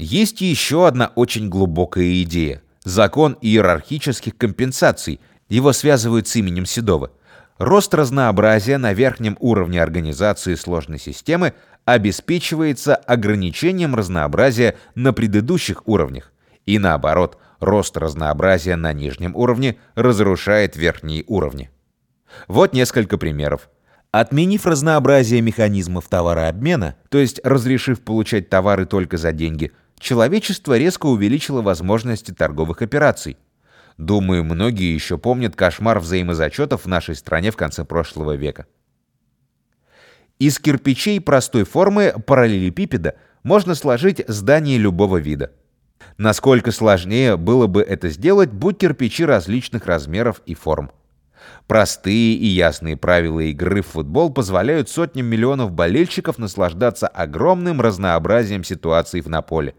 Есть еще одна очень глубокая идея – закон иерархических компенсаций. Его связывают с именем Седова. Рост разнообразия на верхнем уровне организации сложной системы обеспечивается ограничением разнообразия на предыдущих уровнях. И наоборот, рост разнообразия на нижнем уровне разрушает верхние уровни. Вот несколько примеров. Отменив разнообразие механизмов товарообмена, то есть разрешив получать товары только за деньги – человечество резко увеличило возможности торговых операций. Думаю, многие еще помнят кошмар взаимозачетов в нашей стране в конце прошлого века. Из кирпичей простой формы параллелепипеда можно сложить здание любого вида. Насколько сложнее было бы это сделать, будь кирпичи различных размеров и форм. Простые и ясные правила игры в футбол позволяют сотням миллионов болельщиков наслаждаться огромным разнообразием ситуаций на поле.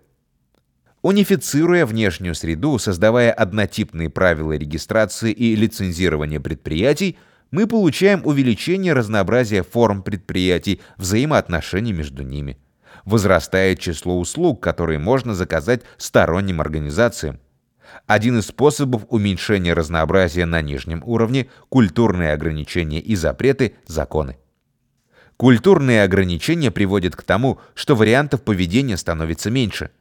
Унифицируя внешнюю среду, создавая однотипные правила регистрации и лицензирования предприятий, мы получаем увеличение разнообразия форм предприятий, взаимоотношений между ними. Возрастает число услуг, которые можно заказать сторонним организациям. Один из способов уменьшения разнообразия на нижнем уровне – культурные ограничения и запреты, законы. Культурные ограничения приводят к тому, что вариантов поведения становится меньше –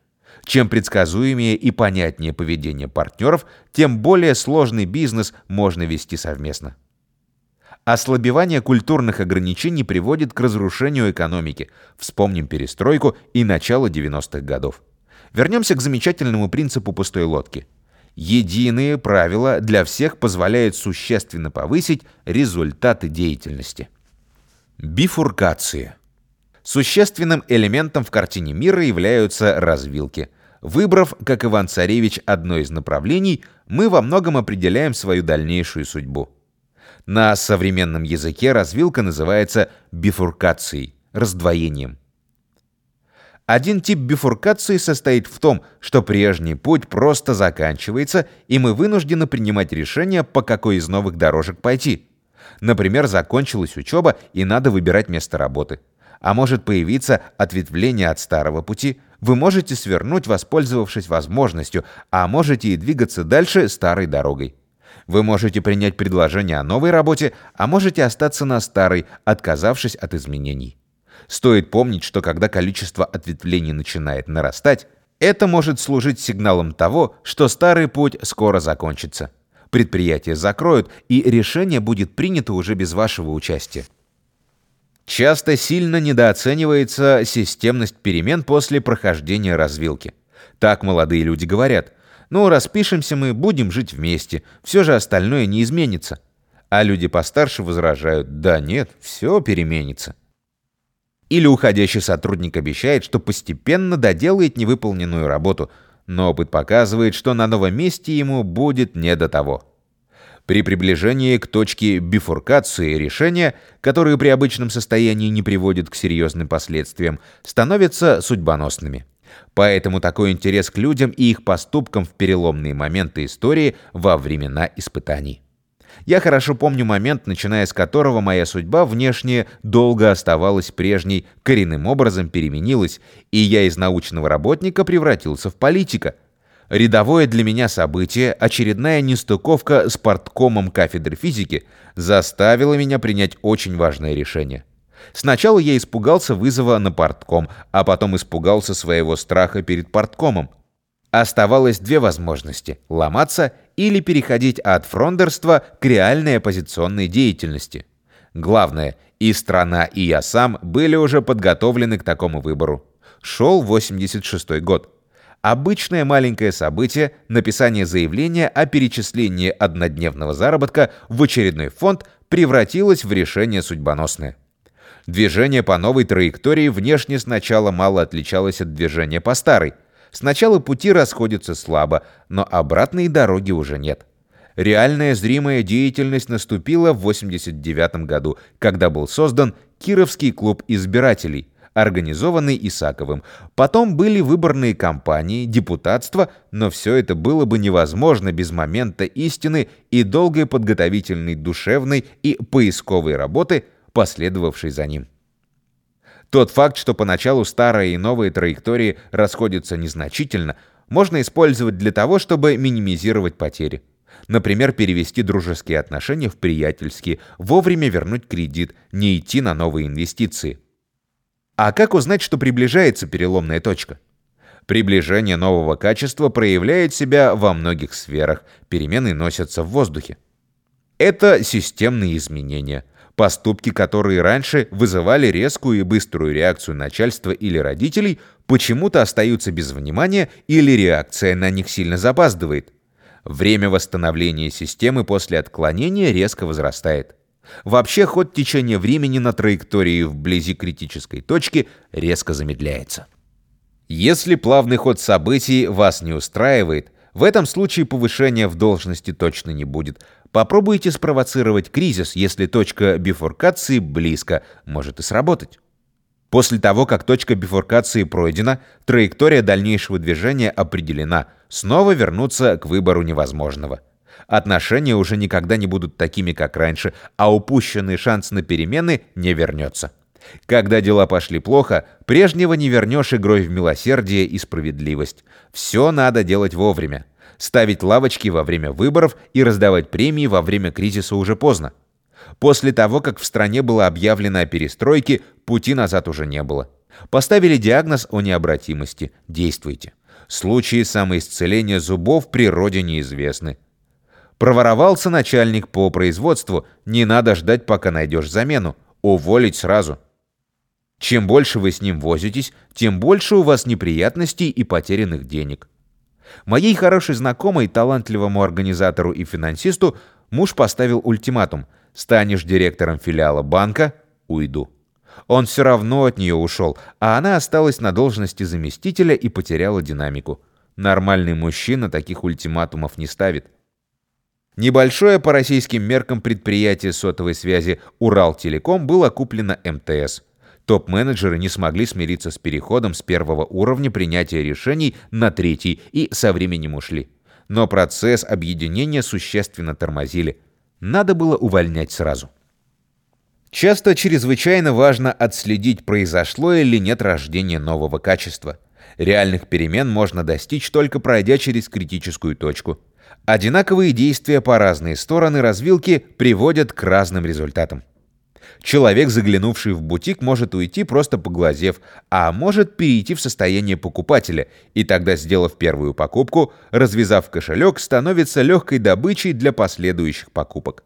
чем предсказуемее и понятнее поведение партнеров, тем более сложный бизнес можно вести совместно. Ослабевание культурных ограничений приводит к разрушению экономики. Вспомним перестройку и начало 90-х годов. Вернемся к замечательному принципу пустой лодки. Единые правила для всех позволяют существенно повысить результаты деятельности. Бифуркация. Существенным элементом в картине мира являются развилки. Выбрав, как Иван-Царевич, одно из направлений, мы во многом определяем свою дальнейшую судьбу. На современном языке развилка называется бифуркацией, раздвоением. Один тип бифуркации состоит в том, что прежний путь просто заканчивается, и мы вынуждены принимать решение, по какой из новых дорожек пойти. Например, закончилась учеба, и надо выбирать место работы а может появиться ответвление от старого пути. Вы можете свернуть, воспользовавшись возможностью, а можете и двигаться дальше старой дорогой. Вы можете принять предложение о новой работе, а можете остаться на старой, отказавшись от изменений. Стоит помнить, что когда количество ответвлений начинает нарастать, это может служить сигналом того, что старый путь скоро закончится. Предприятие закроют, и решение будет принято уже без вашего участия. Часто сильно недооценивается системность перемен после прохождения развилки. Так молодые люди говорят. Ну, распишемся мы, будем жить вместе, все же остальное не изменится. А люди постарше возражают, да нет, все переменится. Или уходящий сотрудник обещает, что постепенно доделает невыполненную работу, но опыт показывает, что на новом месте ему будет не до того. При приближении к точке бифуркации решения, которые при обычном состоянии не приводят к серьезным последствиям, становятся судьбоносными. Поэтому такой интерес к людям и их поступкам в переломные моменты истории во времена испытаний. Я хорошо помню момент, начиная с которого моя судьба внешне долго оставалась прежней, коренным образом переменилась, и я из научного работника превратился в политика – Рядовое для меня событие, очередная нестыковка с порткомом кафедры физики, заставила меня принять очень важное решение. Сначала я испугался вызова на портком, а потом испугался своего страха перед порткомом. Оставалось две возможности – ломаться или переходить от фрондерства к реальной оппозиционной деятельности. Главное, и страна, и я сам были уже подготовлены к такому выбору. Шел 86 год. Обычное маленькое событие – написание заявления о перечислении однодневного заработка в очередной фонд превратилось в решение судьбоносное. Движение по новой траектории внешне сначала мало отличалось от движения по старой. Сначала пути расходятся слабо, но обратной дороги уже нет. Реальная зримая деятельность наступила в 89 году, когда был создан Кировский клуб избирателей – организованный Исаковым. Потом были выборные кампании, депутатство, но все это было бы невозможно без момента истины и долгой подготовительной душевной и поисковой работы, последовавшей за ним. Тот факт, что поначалу старые и новые траектории расходятся незначительно, можно использовать для того, чтобы минимизировать потери. Например, перевести дружеские отношения в приятельские, вовремя вернуть кредит, не идти на новые инвестиции. А как узнать, что приближается переломная точка? Приближение нового качества проявляет себя во многих сферах, перемены носятся в воздухе. Это системные изменения, поступки, которые раньше вызывали резкую и быструю реакцию начальства или родителей, почему-то остаются без внимания или реакция на них сильно запаздывает. Время восстановления системы после отклонения резко возрастает. Вообще ход течения времени на траектории вблизи критической точки резко замедляется. Если плавный ход событий вас не устраивает, в этом случае повышения в должности точно не будет. Попробуйте спровоцировать кризис, если точка бифуркации близко, может и сработать. После того, как точка бифуркации пройдена, траектория дальнейшего движения определена, снова вернуться к выбору невозможного. Отношения уже никогда не будут такими, как раньше, а упущенный шанс на перемены не вернется. Когда дела пошли плохо, прежнего не вернешь игрой в милосердие и справедливость. Все надо делать вовремя. Ставить лавочки во время выборов и раздавать премии во время кризиса уже поздно. После того, как в стране было объявлено о перестройке, пути назад уже не было. Поставили диагноз о необратимости. Действуйте. Случаи самоисцеления зубов в природе неизвестны. Проворовался начальник по производству, не надо ждать, пока найдешь замену. Уволить сразу. Чем больше вы с ним возитесь, тем больше у вас неприятностей и потерянных денег. Моей хорошей знакомой, талантливому организатору и финансисту, муж поставил ультиматум «Станешь директором филиала банка – уйду». Он все равно от нее ушел, а она осталась на должности заместителя и потеряла динамику. Нормальный мужчина таких ультиматумов не ставит. Небольшое по российским меркам предприятие сотовой связи «Уралтелеком» было куплено МТС – Топ-менеджеры не смогли смириться с переходом с первого уровня принятия решений на третий и со временем ушли. Но процесс объединения существенно тормозили. Надо было увольнять сразу. Часто чрезвычайно важно отследить, произошло или нет рождения нового качества. Реальных перемен можно достичь, только пройдя через критическую точку. Одинаковые действия по разные стороны развилки приводят к разным результатам. Человек, заглянувший в бутик, может уйти, просто поглазев, а может перейти в состояние покупателя, и тогда, сделав первую покупку, развязав кошелек, становится легкой добычей для последующих покупок.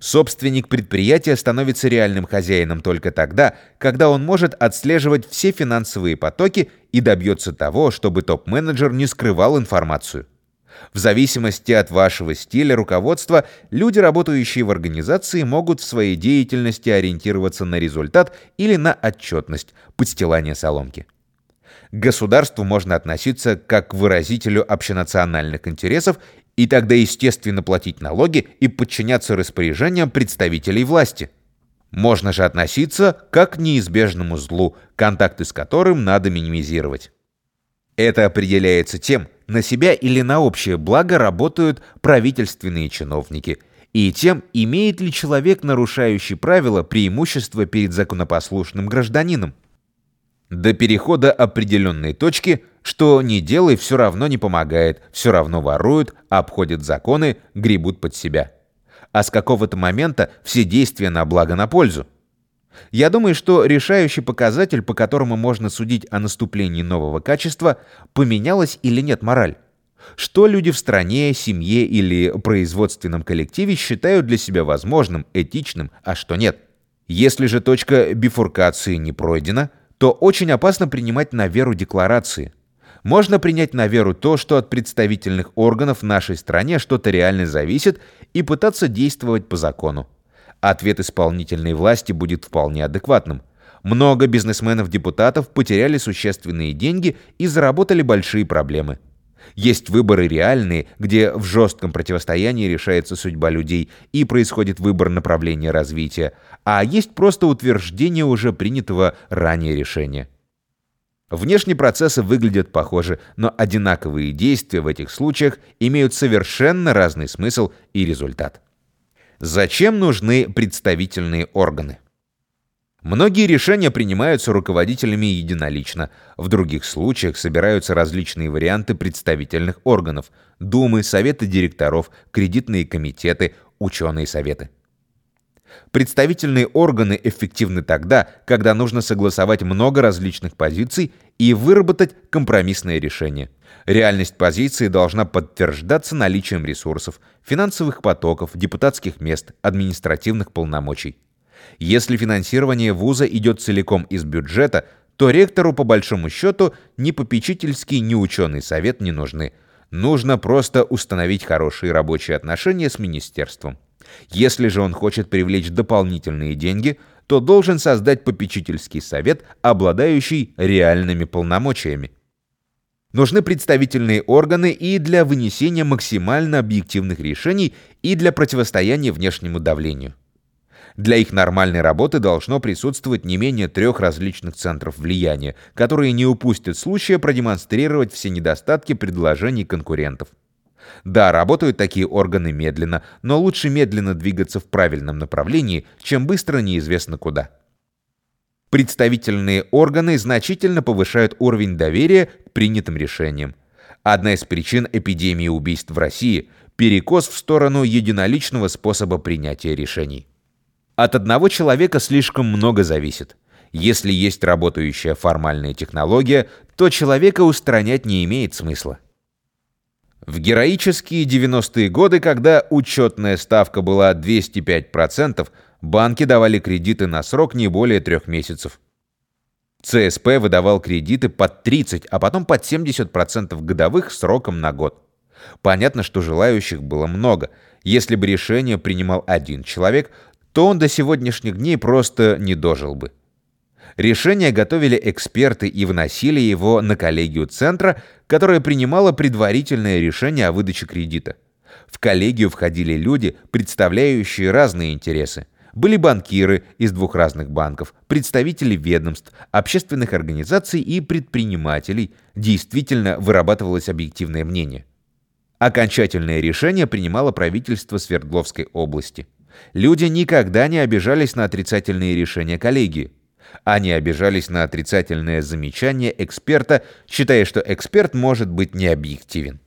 Собственник предприятия становится реальным хозяином только тогда, когда он может отслеживать все финансовые потоки и добьется того, чтобы топ-менеджер не скрывал информацию. В зависимости от вашего стиля руководства, люди, работающие в организации, могут в своей деятельности ориентироваться на результат или на отчетность, подстилание соломки. К государству можно относиться как к выразителю общенациональных интересов и тогда естественно платить налоги и подчиняться распоряжениям представителей власти. Можно же относиться как к неизбежному злу, контакты с которым надо минимизировать. Это определяется тем, на себя или на общее благо работают правительственные чиновники, и тем, имеет ли человек, нарушающий правила, преимущество перед законопослушным гражданином. До перехода определенной точки, что не делай, все равно не помогает, все равно воруют, обходят законы, гребут под себя. А с какого-то момента все действия на благо на пользу. Я думаю, что решающий показатель, по которому можно судить о наступлении нового качества, поменялась или нет мораль. Что люди в стране, семье или производственном коллективе считают для себя возможным, этичным, а что нет. Если же точка бифуркации не пройдена, то очень опасно принимать на веру декларации. Можно принять на веру то, что от представительных органов в нашей стране что-то реально зависит, и пытаться действовать по закону ответ исполнительной власти будет вполне адекватным. Много бизнесменов-депутатов потеряли существенные деньги и заработали большие проблемы. Есть выборы реальные, где в жестком противостоянии решается судьба людей и происходит выбор направления развития, а есть просто утверждение уже принятого ранее решения. Внешние процессы выглядят похоже, но одинаковые действия в этих случаях имеют совершенно разный смысл и результат. Зачем нужны представительные органы? Многие решения принимаются руководителями единолично. В других случаях собираются различные варианты представительных органов – думы, советы директоров, кредитные комитеты, ученые советы. Представительные органы эффективны тогда, когда нужно согласовать много различных позиций и выработать компромиссное решение. Реальность позиции должна подтверждаться наличием ресурсов, финансовых потоков, депутатских мест, административных полномочий. Если финансирование вуза идет целиком из бюджета, то ректору, по большому счету, ни попечительский, ни ученый совет не нужны. Нужно просто установить хорошие рабочие отношения с министерством. Если же он хочет привлечь дополнительные деньги, то должен создать попечительский совет, обладающий реальными полномочиями. Нужны представительные органы и для вынесения максимально объективных решений, и для противостояния внешнему давлению. Для их нормальной работы должно присутствовать не менее трех различных центров влияния, которые не упустят случая продемонстрировать все недостатки предложений конкурентов. Да, работают такие органы медленно, но лучше медленно двигаться в правильном направлении, чем быстро неизвестно куда. Представительные органы значительно повышают уровень доверия к принятым решениям. Одна из причин эпидемии убийств в России – перекос в сторону единоличного способа принятия решений. От одного человека слишком много зависит. Если есть работающая формальная технология, то человека устранять не имеет смысла. В героические 90-е годы, когда учетная ставка была 205%, банки давали кредиты на срок не более трех месяцев. ЦСП выдавал кредиты под 30, а потом под 70% годовых сроком на год. Понятно, что желающих было много. Если бы решение принимал один человек, то он до сегодняшних дней просто не дожил бы. Решение готовили эксперты и вносили его на коллегию Центра, которая принимала предварительное решение о выдаче кредита. В коллегию входили люди, представляющие разные интересы. Были банкиры из двух разных банков, представители ведомств, общественных организаций и предпринимателей. Действительно вырабатывалось объективное мнение. Окончательное решение принимало правительство Свердловской области. Люди никогда не обижались на отрицательные решения коллегии. Они обижались на отрицательное замечание эксперта, считая, что эксперт может быть необъективен.